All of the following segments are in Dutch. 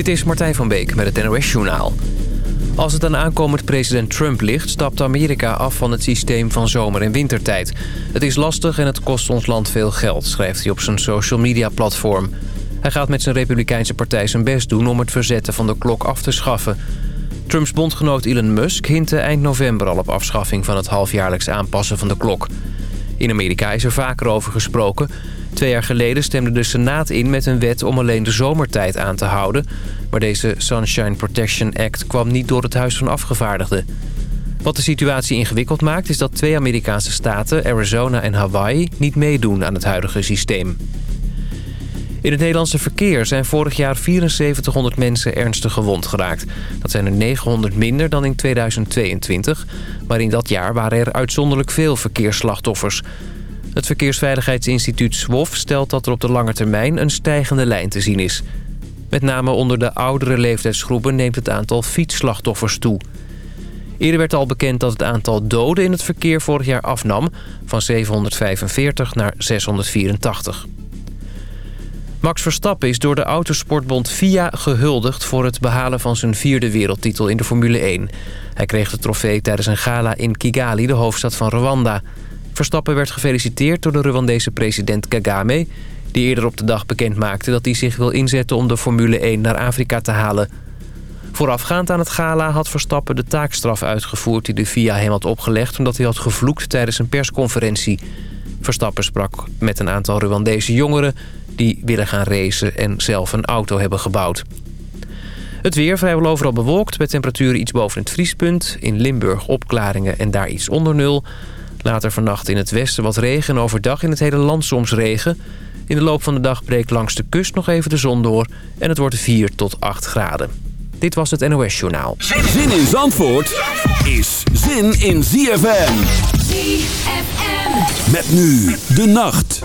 Dit is Martijn van Beek met het NOS-journaal. Als het aan aankomend president Trump ligt... stapt Amerika af van het systeem van zomer- en wintertijd. Het is lastig en het kost ons land veel geld... schrijft hij op zijn social media-platform. Hij gaat met zijn republikeinse partij zijn best doen... om het verzetten van de klok af te schaffen. Trumps bondgenoot Elon Musk hintte eind november al op afschaffing... van het halfjaarlijks aanpassen van de klok. In Amerika is er vaker over gesproken... Twee jaar geleden stemde de Senaat in met een wet om alleen de zomertijd aan te houden. Maar deze Sunshine Protection Act kwam niet door het Huis van Afgevaardigden. Wat de situatie ingewikkeld maakt is dat twee Amerikaanse staten, Arizona en Hawaii, niet meedoen aan het huidige systeem. In het Nederlandse verkeer zijn vorig jaar 7400 mensen ernstig gewond geraakt. Dat zijn er 900 minder dan in 2022. Maar in dat jaar waren er uitzonderlijk veel verkeersslachtoffers. Het Verkeersveiligheidsinstituut SWOF stelt dat er op de lange termijn een stijgende lijn te zien is. Met name onder de oudere leeftijdsgroepen neemt het aantal fietsslachtoffers toe. Eerder werd al bekend dat het aantal doden in het verkeer vorig jaar afnam... van 745 naar 684. Max Verstappen is door de Autosportbond FIA gehuldigd... voor het behalen van zijn vierde wereldtitel in de Formule 1. Hij kreeg de trofee tijdens een gala in Kigali, de hoofdstad van Rwanda... Verstappen werd gefeliciteerd door de Rwandese president Kagame... die eerder op de dag bekend maakte dat hij zich wil inzetten om de Formule 1 naar Afrika te halen. Voorafgaand aan het gala had Verstappen de taakstraf uitgevoerd... die de FIA hem had opgelegd omdat hij had gevloekt tijdens een persconferentie. Verstappen sprak met een aantal Rwandese jongeren... die willen gaan racen en zelf een auto hebben gebouwd. Het weer vrijwel overal bewolkt met temperaturen iets boven het vriespunt. In Limburg opklaringen en daar iets onder nul... Later vannacht in het westen wat regen en overdag in het hele land soms regen. In de loop van de dag breekt langs de kust nog even de zon door... en het wordt 4 tot 8 graden. Dit was het NOS Journaal. Zin in Zandvoort is zin in ZFM. ZFM. Met nu de nacht.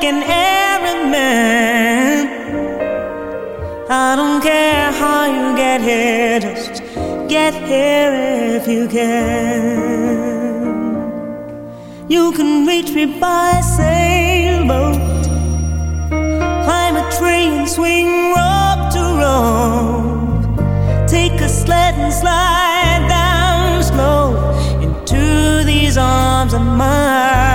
like an errand man. I don't care how you get here, just get here if you can. You can reach me by sailboat, climb a tree and swing rope to rope, take a sled and slide down slow into these arms of mine.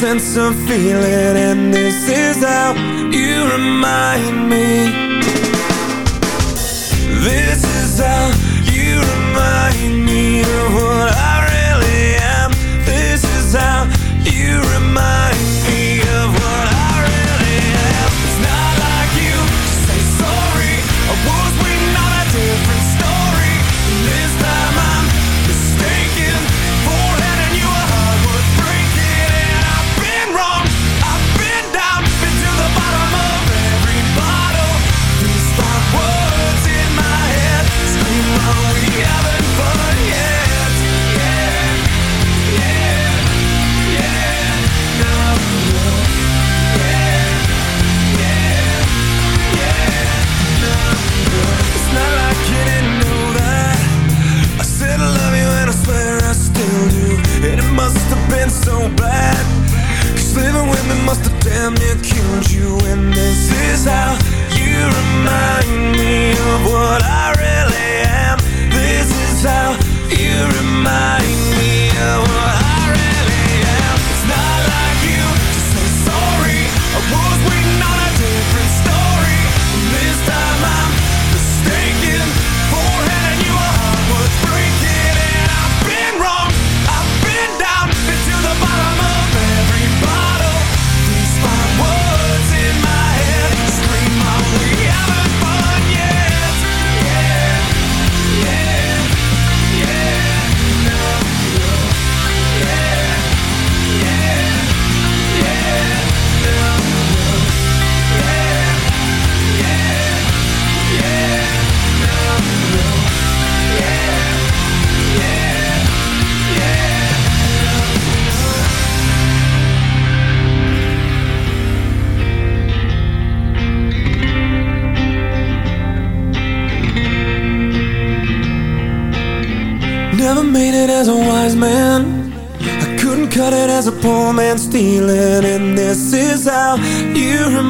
sense of feeling and this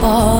fall.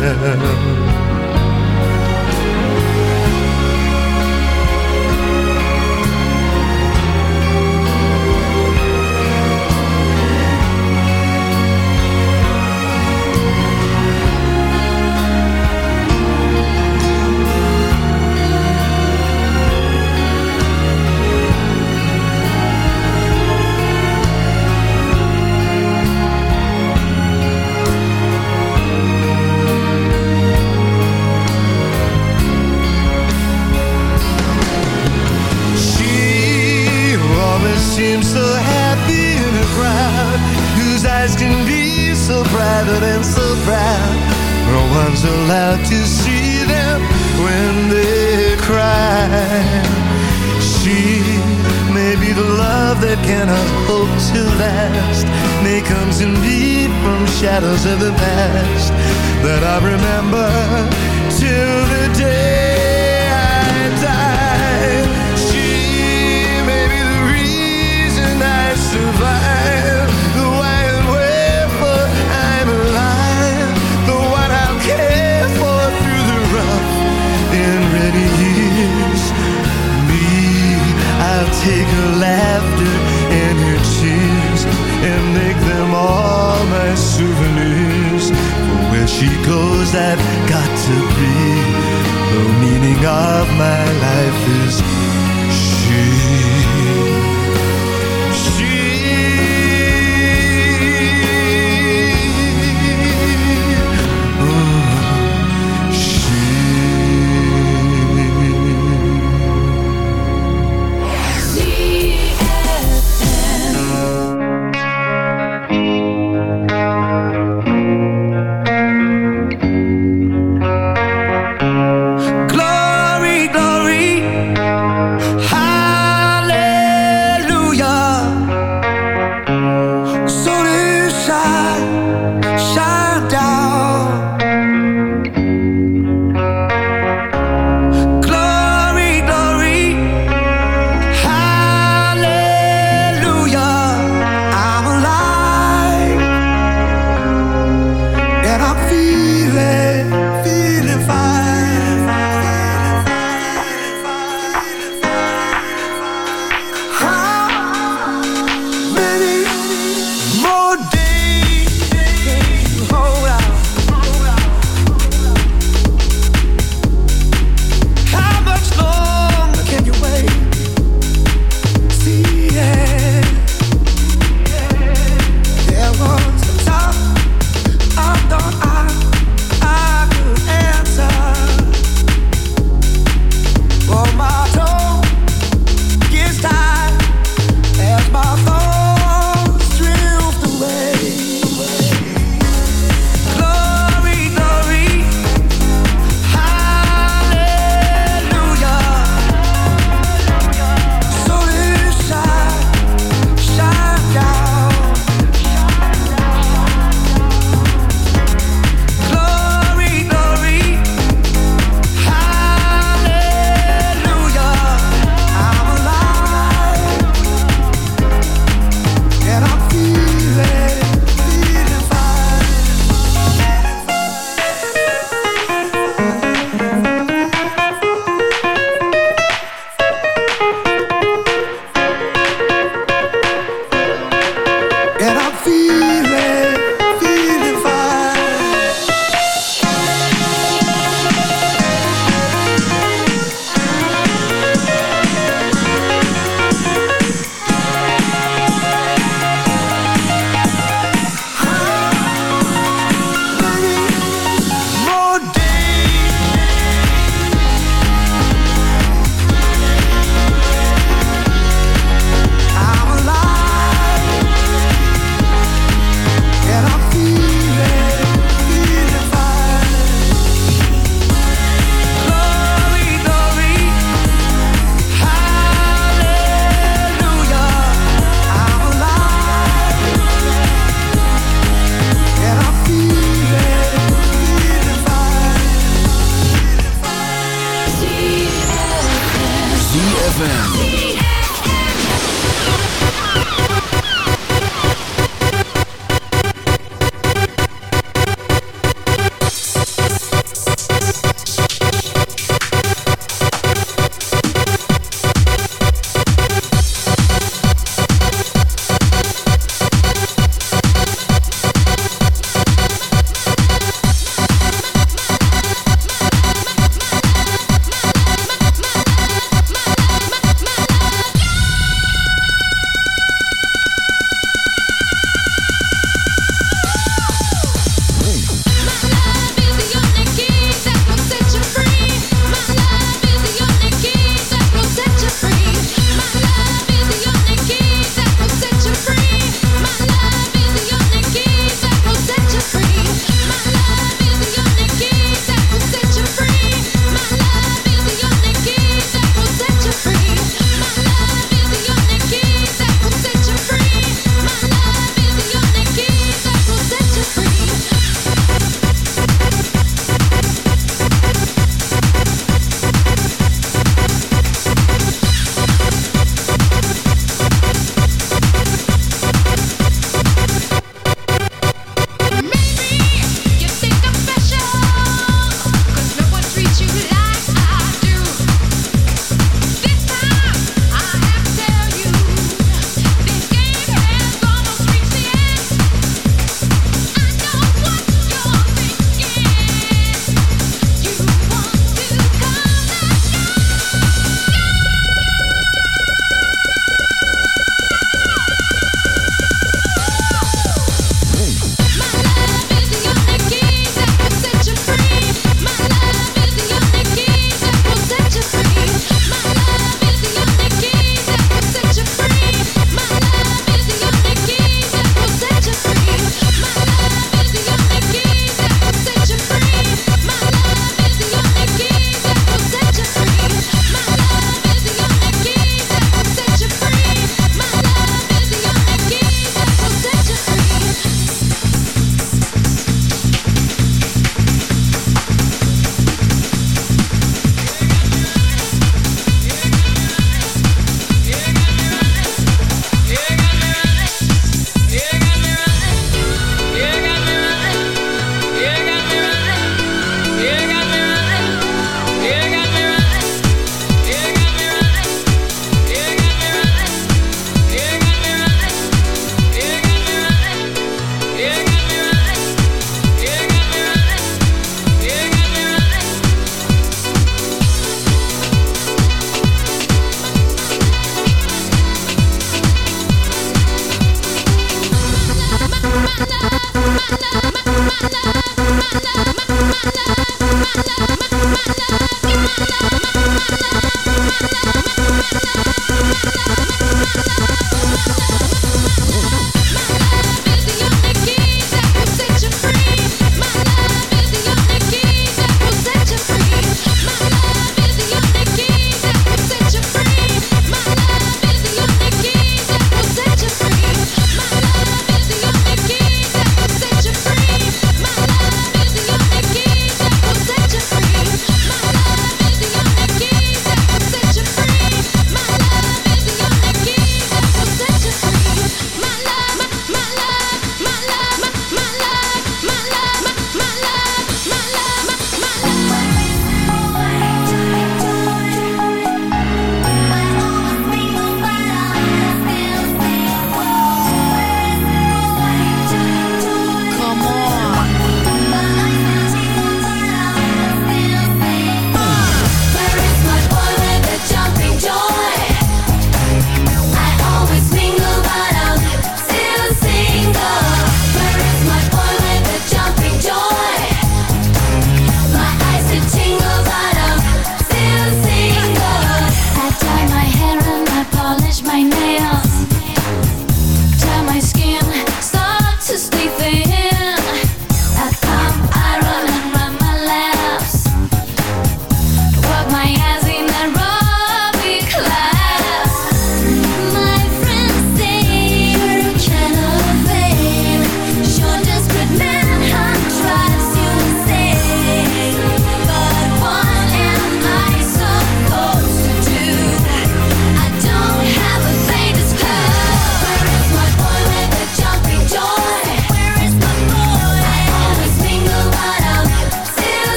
tell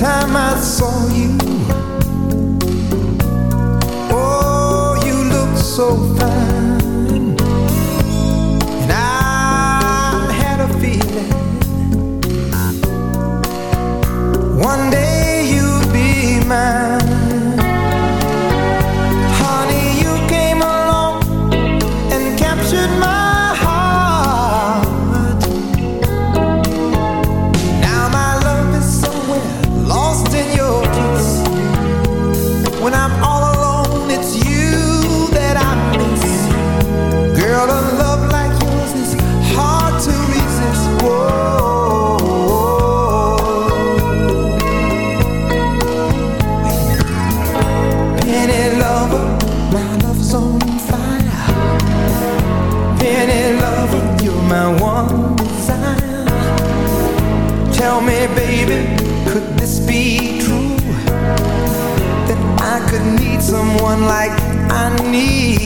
last time I saw you. Oh, you looked so fine. And I had a feeling one day you'd be mine. someone like I need.